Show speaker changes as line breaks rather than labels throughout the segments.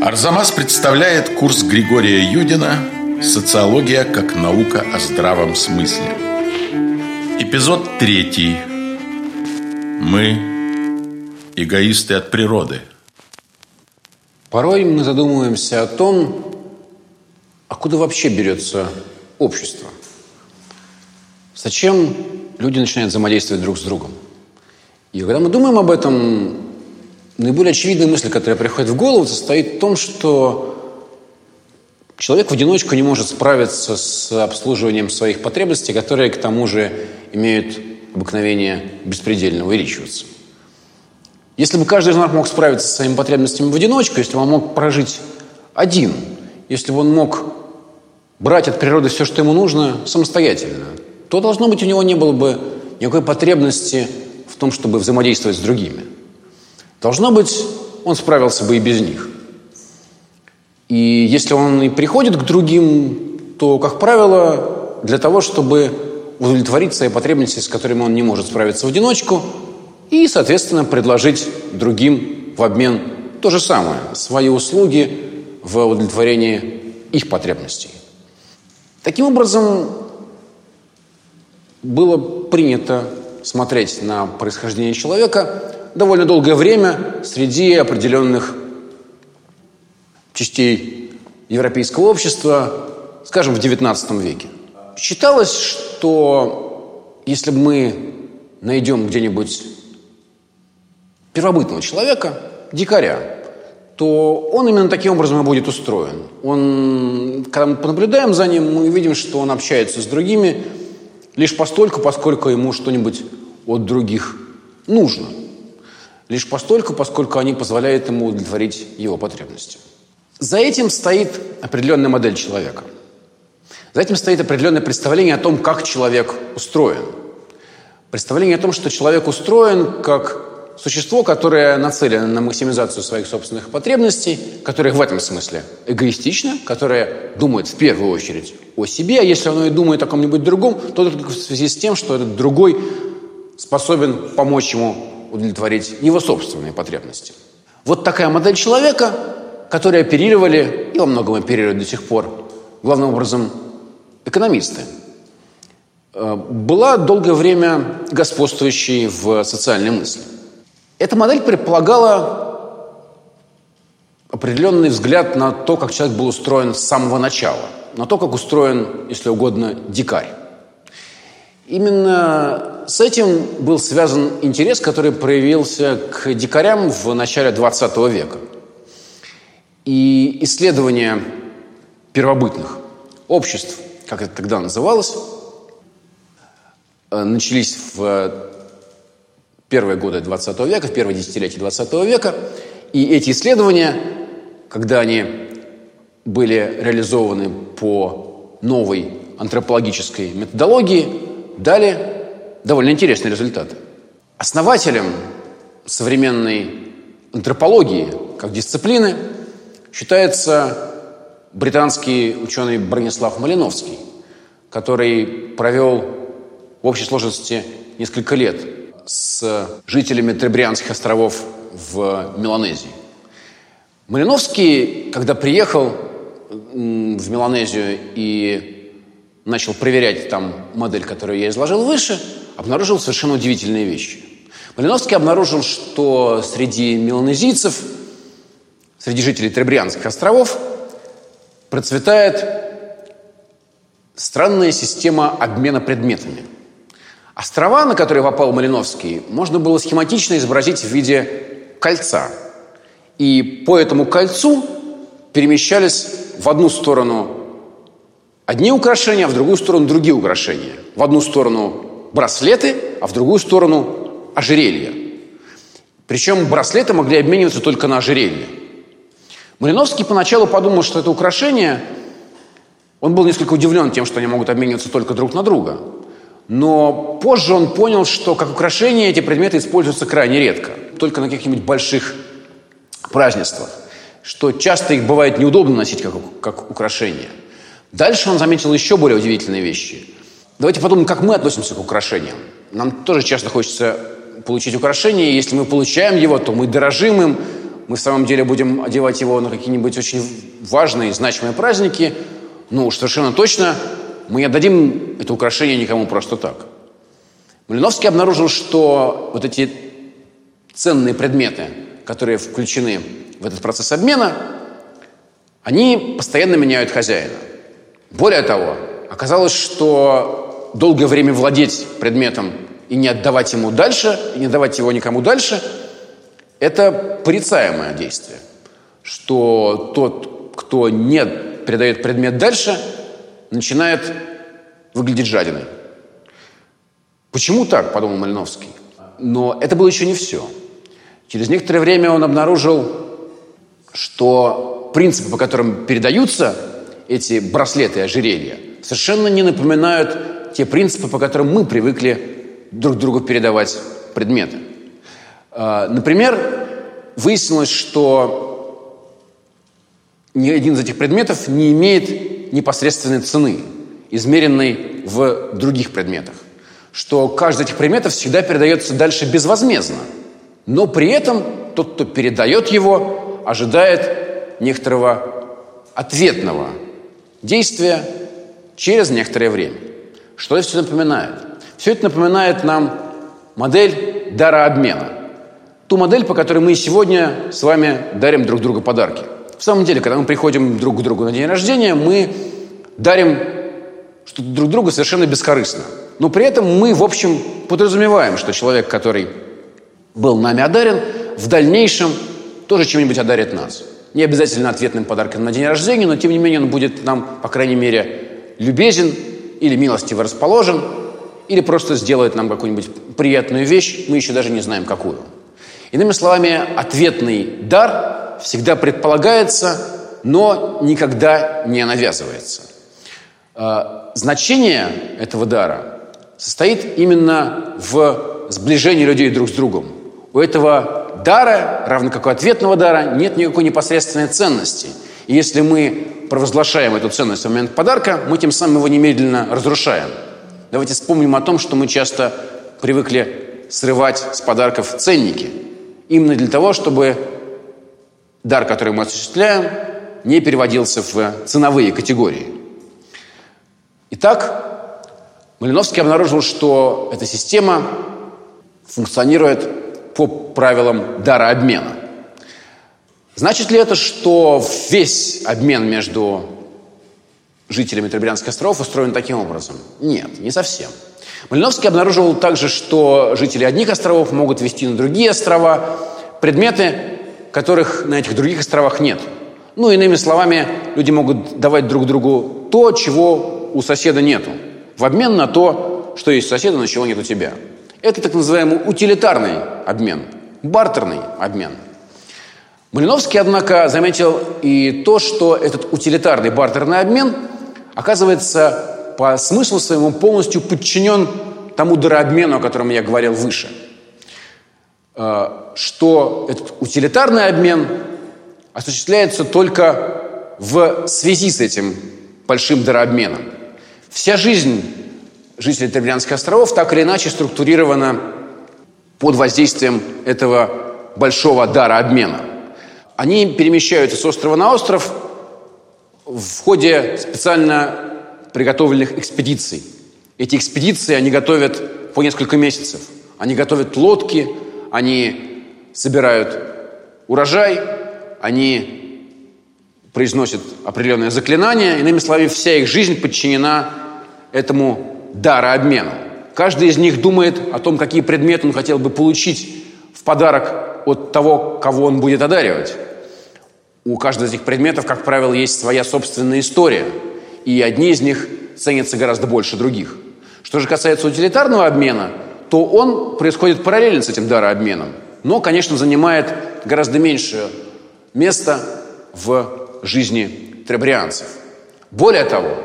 Арзамас представляет курс Григория Юдина «Социология как наука о здравом смысле». Эпизод третий. Мы эгоисты от природы.
Порой мы задумываемся о том, откуда вообще берется общество. Зачем люди начинают взаимодействовать друг с другом? И когда мы думаем об этом, наиболее очевидная мысль, которая приходит в голову, состоит в том, что человек в одиночку не может справиться с обслуживанием своих потребностей, которые, к тому же, имеют обыкновение беспредельно увеличиваться. Если бы каждый из нас мог справиться со своими потребностями в одиночку, если бы он мог прожить один, если бы он мог брать от природы все, что ему нужно, самостоятельно, то, должно быть, у него не было бы никакой потребности в том, чтобы взаимодействовать с другими – Должно быть, он справился бы и без них. И если он и приходит к другим, то, как правило, для того, чтобы удовлетворить свои потребности, с которыми он не может справиться в одиночку, и, соответственно, предложить другим в обмен то же самое, свои услуги в удовлетворении их потребностей. Таким образом, было принято смотреть на происхождение человека довольно долгое время среди определенных частей европейского общества, скажем, в XIX веке. Считалось, что если мы найдем где-нибудь первобытного человека, дикаря, то он именно таким образом и будет устроен. Он, когда мы понаблюдаем за ним, мы видим, что он общается с другими лишь постольку, поскольку ему что-нибудь от других нужно – лишь постольку, поскольку они позволяют ему удовлетворить его потребности. За этим стоит определенная модель человека. За этим стоит определенное представление о том, как человек устроен. Представление о том, что человек устроен как существо, которое нацелено на максимизацию своих собственных потребностей, которое в этом смысле эгоистично, которое думает в первую очередь о себе, а если оно и думает о ком-нибудь другом, то только в связи с тем, что этот другой способен помочь ему удовлетворить его собственные потребности. Вот такая модель человека, которой оперировали, и во многом оперируют до сих пор, главным образом экономисты, э, была долгое время господствующей в социальной мысли. Эта модель предполагала определенный взгляд на то, как человек был устроен с самого начала, на то, как устроен, если угодно, дикарь. Именно с этим был связан интерес, который проявился к дикарям в начале 20 века. И исследования первобытных обществ, как это тогда называлось, э, начались в первые годы 20 века, в первые десятилетия 20 века. И эти исследования, когда они были реализованы по новой антропологической методологии, дали довольно интересные результаты. Основателем современной антропологии как дисциплины считается британский ученый Бронислав Малиновский, который провел в общей сложности несколько лет с жителями Требрианских островов в Меланезии. Малиновский, когда приехал в Меланезию и начал проверять там модель, которую я изложил выше, обнаружил совершенно удивительные вещи. Малиновский обнаружил, что среди меланезийцев, среди жителей Требрианских островов процветает странная система обмена предметами. Острова, на которые попал Малиновский, можно было схематично изобразить в виде кольца. И по этому кольцу перемещались в одну сторону одни украшения, а в другую сторону другие украшения. В одну сторону браслеты, а в другую сторону ожерелья. Причем браслеты могли обмениваться только на ожерелье. Малиновский поначалу подумал, что это украшение, он был несколько удивлен тем, что они могут обмениваться только друг на друга. Но позже он понял, что как украшение эти предметы используются крайне редко, только на каких-нибудь больших празднествах, что часто их бывает неудобно носить как, как украшение – Дальше он заметил еще более удивительные вещи. Давайте подумаем, как мы относимся к украшениям. Нам тоже часто хочется получить украшение, и если мы получаем его, то мы дорожим им, мы в самом деле будем одевать его на какие-нибудь очень важные, значимые праздники, ну уж совершенно точно мы не отдадим это украшение никому просто так. Малиновский обнаружил, что вот эти ценные предметы, которые включены в этот процесс обмена, они постоянно меняют хозяина. Более того, оказалось, что долгое время владеть предметом и не отдавать ему дальше, и не давать его никому дальше, это порицаемое действие. Что тот, кто не передает предмет дальше, начинает выглядеть жадиной. Почему так, подумал Малиновский. Но это было еще не все. Через некоторое время он обнаружил, что принципы, по которым передаются эти браслеты и ожерелья, совершенно не напоминают те принципы, по которым мы привыкли друг другу передавать предметы. А, например, выяснилось, что ни один из этих предметов не имеет непосредственной цены, измеренной в других предметах. Что каждый из этих предметов всегда передается дальше безвозмездно. Но при этом тот, кто передает его, ожидает некоторого ответного действия через некоторое время. Что это все напоминает? Все это напоминает нам модель дарообмена. Ту модель, по которой мы сегодня с вами дарим друг другу подарки. В самом деле, когда мы приходим друг к другу на день рождения, мы дарим что-то друг другу совершенно бескорыстно. Но при этом мы, в общем, подразумеваем, что человек, который был нами одарен, в дальнейшем тоже чем-нибудь одарит нас. Не обязательно ответным подарком на день рождения, но тем не менее он будет нам, по крайней мере, любезен или милостиво расположен, или просто сделает нам какую-нибудь приятную вещь, мы еще даже не знаем какую. Иными словами, ответный дар всегда предполагается, но никогда не навязывается. А, значение этого дара состоит именно в сближении людей друг с другом. У этого дара, равно как у ответного дара, нет никакой непосредственной ценности. И если мы провозглашаем эту ценность в момент подарка, мы тем самым его немедленно разрушаем – Давайте вспомним о том, что мы часто привыкли срывать с подарков ценники. Именно для того, чтобы дар, который мы осуществляем, не переводился в ценовые категории. Итак, Малиновский обнаружил, что эта система функционирует по правилам дара обмена. Значит ли это, что весь обмен между жителями Требрянских островов устроен таким образом? Нет, не совсем. Малиновский обнаруживал также, что жители одних островов могут вести на другие острова предметы, которых на этих других островах нет. Ну, иными словами, люди могут давать друг другу то, чего у соседа нету, в обмен на то, что есть у соседа, но чего нет у тебя. Это так называемый утилитарный обмен, бартерный обмен. Малиновский, однако, заметил и то, что этот утилитарный бартерный обмен – оказывается по смыслу своему полностью подчинен тому дарообмену, о котором я говорил выше. Э, что этот утилитарный обмен осуществляется только в связи с этим большим дарообменом. Вся жизнь жителей Требляндских островов так или иначе структурирована под воздействием этого большого дара обмена. Они перемещаются с острова на остров – в ходе специально приготовленных экспедиций. Эти экспедиции они готовят по несколько месяцев. Они готовят лодки, они собирают урожай, они произносят определенное заклинание. Иными словами, вся их жизнь подчинена этому дарообмену. Каждый из них думает о том, какие предметы он хотел бы получить в подарок от того, кого он будет одаривать. У каждого из этих предметов, как правило, есть своя собственная история, и одни из них ценятся гораздо больше других. Что же касается утилитарного обмена, то он происходит параллельно с этим дарообменом, но, конечно, занимает гораздо меньшее место в жизни требрианцев. Более того,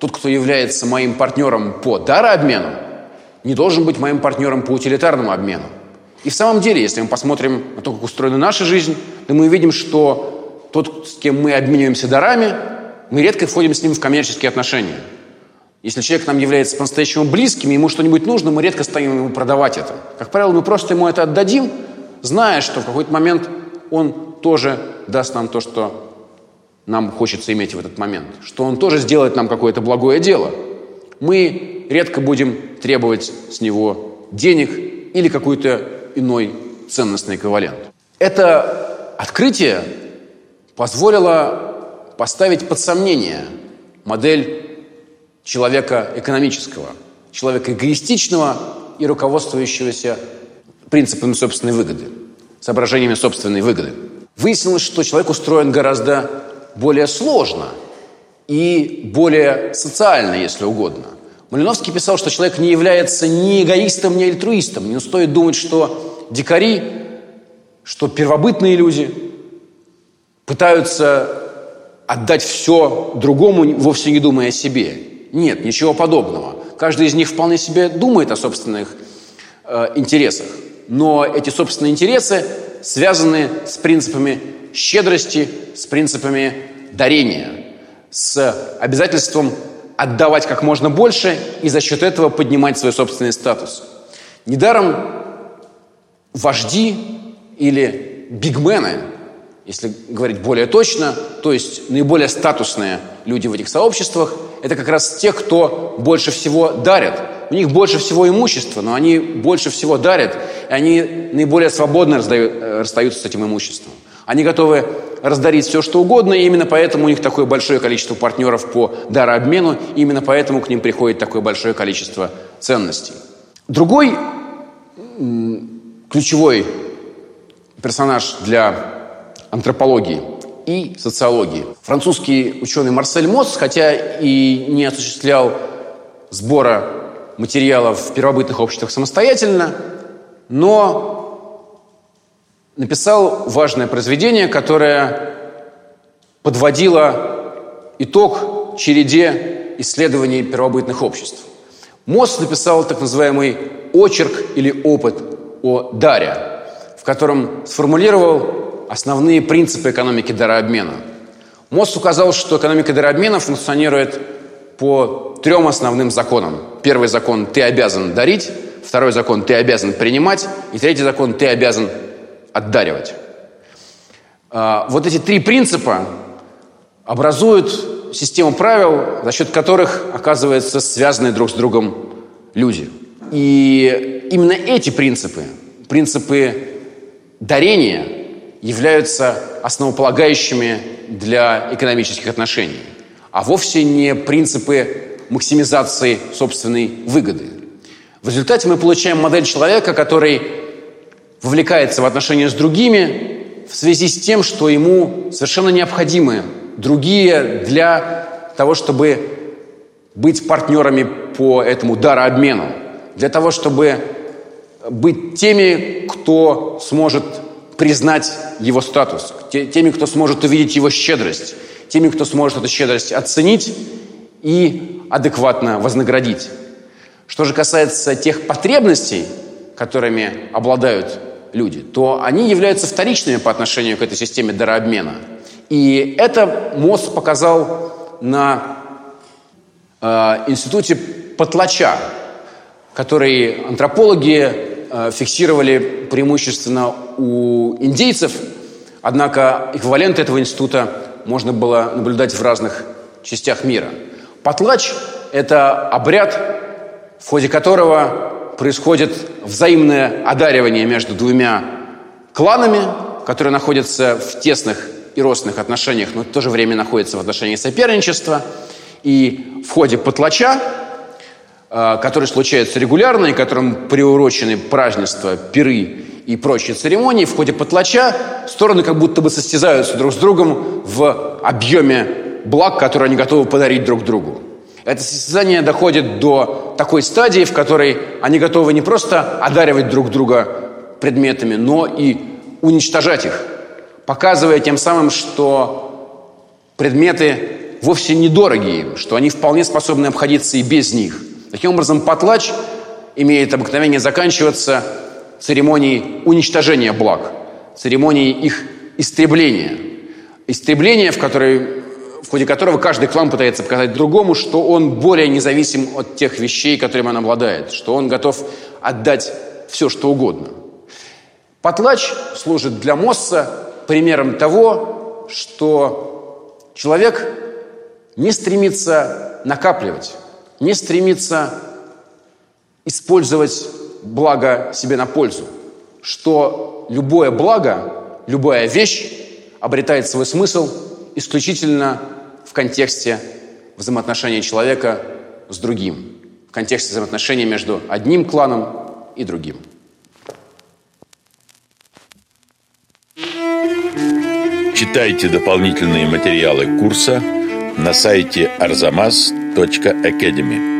тот, кто является моим партнером по дарообмену, не должен быть моим партнером по утилитарному обмену. И в самом деле, если мы посмотрим на то, как устроена наша жизнь, то мы увидим, что тот, с кем мы обмениваемся дарами, мы редко входим с ним в коммерческие отношения. Если человек нам является по-настоящему близким, ему что-нибудь нужно, мы редко станем ему продавать это. Как правило, мы просто ему это отдадим, зная, что в какой-то момент он тоже даст нам то, что нам хочется иметь в этот момент, что он тоже сделает нам какое-то благое дело. Мы редко будем требовать с него денег или какой-то иной ценностный эквивалент. Это открытие позволило поставить под сомнение модель человека экономического, человека эгоистичного и руководствующегося принципами собственной выгоды, соображениями собственной выгоды. Выяснилось, что человек устроен гораздо более сложно и более социально, если угодно. Малиновский писал, что человек не является ни эгоистом, ни альтруистом. Не стоит думать, что дикари, что первобытные люди пытаются отдать все другому, вовсе не думая о себе. Нет, ничего подобного. Каждый из них вполне себе думает о собственных э, интересах. Но эти собственные интересы связаны с принципами щедрости, с принципами дарения, с обязательством отдавать как можно больше и за счет этого поднимать свой собственный статус. Недаром вожди или бигмены, если говорить более точно, то есть наиболее статусные люди в этих сообществах, это как раз те, кто больше всего дарят. У них больше всего имущества, но они больше всего дарят, и они наиболее свободно раздают, э, расстаются с этим имуществом. Они готовы раздарить все, что угодно, и именно поэтому у них такое большое количество партнеров по дарообмену, и именно поэтому к ним приходит такое большое количество ценностей. Другой ключевой персонаж для антропологии и социологии. Французский ученый Марсель Мосс, хотя и не осуществлял сбора материалов в первобытных обществах самостоятельно, но написал важное произведение, которое подводило итог череде исследований первобытных обществ. Мосс написал так называемый очерк или опыт о даре, в котором сформулировал основные принципы экономики дарообмена. Мосс указал, что экономика дарообмена функционирует по трем основным законам. Первый закон – ты обязан дарить, второй закон – ты обязан принимать, и третий закон – ты обязан отдаривать. А, вот эти три принципа образуют систему правил, за счет которых, оказывается, связаны друг с другом люди. И именно эти принципы, принципы дарения, являются основополагающими для экономических отношений, а вовсе не принципы максимизации собственной выгоды. В результате мы получаем модель человека, который вовлекается в отношения с другими в связи с тем, что ему совершенно необходимы другие для того, чтобы быть партнерами по этому дарообмену, для того, чтобы быть теми, кто сможет признать его статус, теми, кто сможет увидеть его щедрость, теми, кто сможет эту щедрость оценить и адекватно вознаградить. Что же касается тех потребностей, которыми обладают люди, то они являются вторичными по отношению к этой системе дарообмена. И это МОЗ показал на э, институте Потлача, который антропологи фиксировали преимущественно у индейцев, однако эквиваленты этого института можно было наблюдать в разных частях мира. Потлач – это обряд, в ходе которого происходит взаимное одаривание между двумя кланами, которые находятся в тесных и родственных отношениях, но в то же время находятся в отношении соперничества. И в ходе потлача, э, который случается регулярно и которым приурочены празднества, пиры и прочие церемонии, в ходе потлача стороны как будто бы состязаются друг с другом в объеме благ, которые они готовы подарить друг другу. Это состязание доходит до такой стадии, в которой они готовы не просто одаривать друг друга предметами, но и уничтожать их, показывая тем самым, что предметы вовсе недорогие, что они вполне способны обходиться и без них. Таким образом, потлач имеет обыкновение заканчиваться церемонией уничтожения благ, церемонией их истребления. Истребление, в которой в ходе которого каждый клан пытается показать другому, что он более независим от тех вещей, которыми он обладает, что он готов отдать все, что угодно. Потлач служит для Мосса примером того, что человек не стремится накапливать, не стремится использовать благо себе на пользу, что любое благо, любая вещь обретает свой смысл исключительно в контексте взаимоотношения человека с другим, в контексте взаимоотношений между одним кланом и другим.
Читайте дополнительные материалы курса на сайте arzamas.academy.